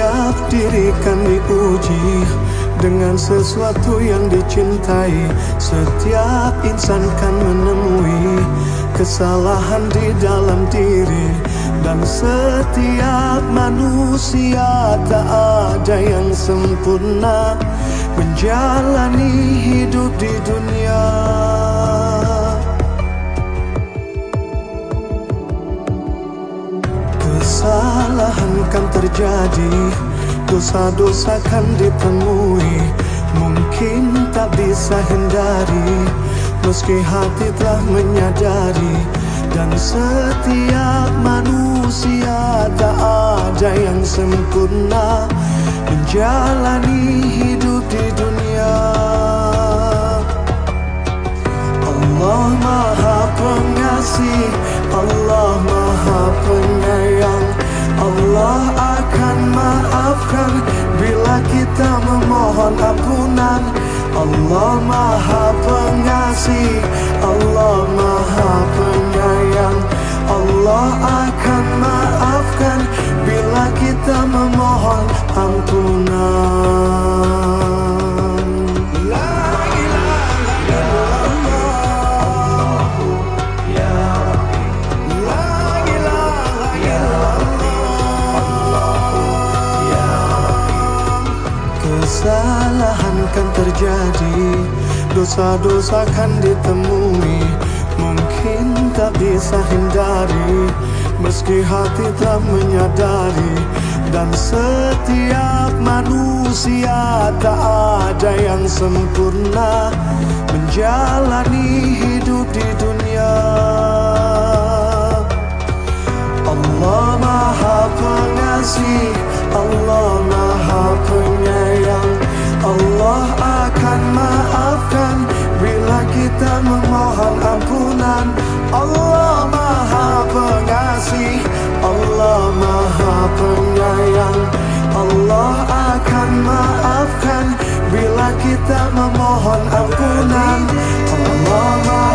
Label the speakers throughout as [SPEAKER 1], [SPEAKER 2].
[SPEAKER 1] akan diuji dengan sesuatu yang dicintai. Setiap insan kan menemui kesalahan di dalam diri. Dan setiap manusia tak ada yang sempurna Menjalani hidup di dunia Kesalahan kan terjadi. Dosa-dosa kan ditemui Mungkin tak bisa hindari. Meski hati telah menyadari. Dan setiap manusia tak ada yang sempurna. Menjalani hidup di dunia Allah maha pengasih Allah maha penyayang. Allah akan maafkan Bila kita memohon ampunan Kesalahan kan terjadi. Dosa-dosa kan ditemui Mungkin tak bisa hindari. Meski hati tak menyadari Dan setiap manusia tak ada yang sempurna Menjalani hidup di dunia. Allah maha pengasih Allah maha penyayang Allah akan maafkan Bila kita memohon ampunan. Allah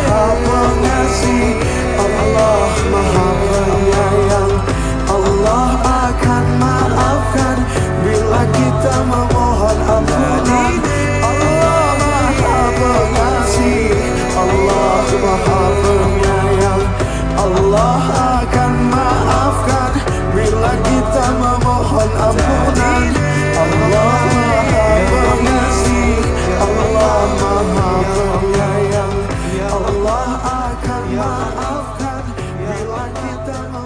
[SPEAKER 1] me dá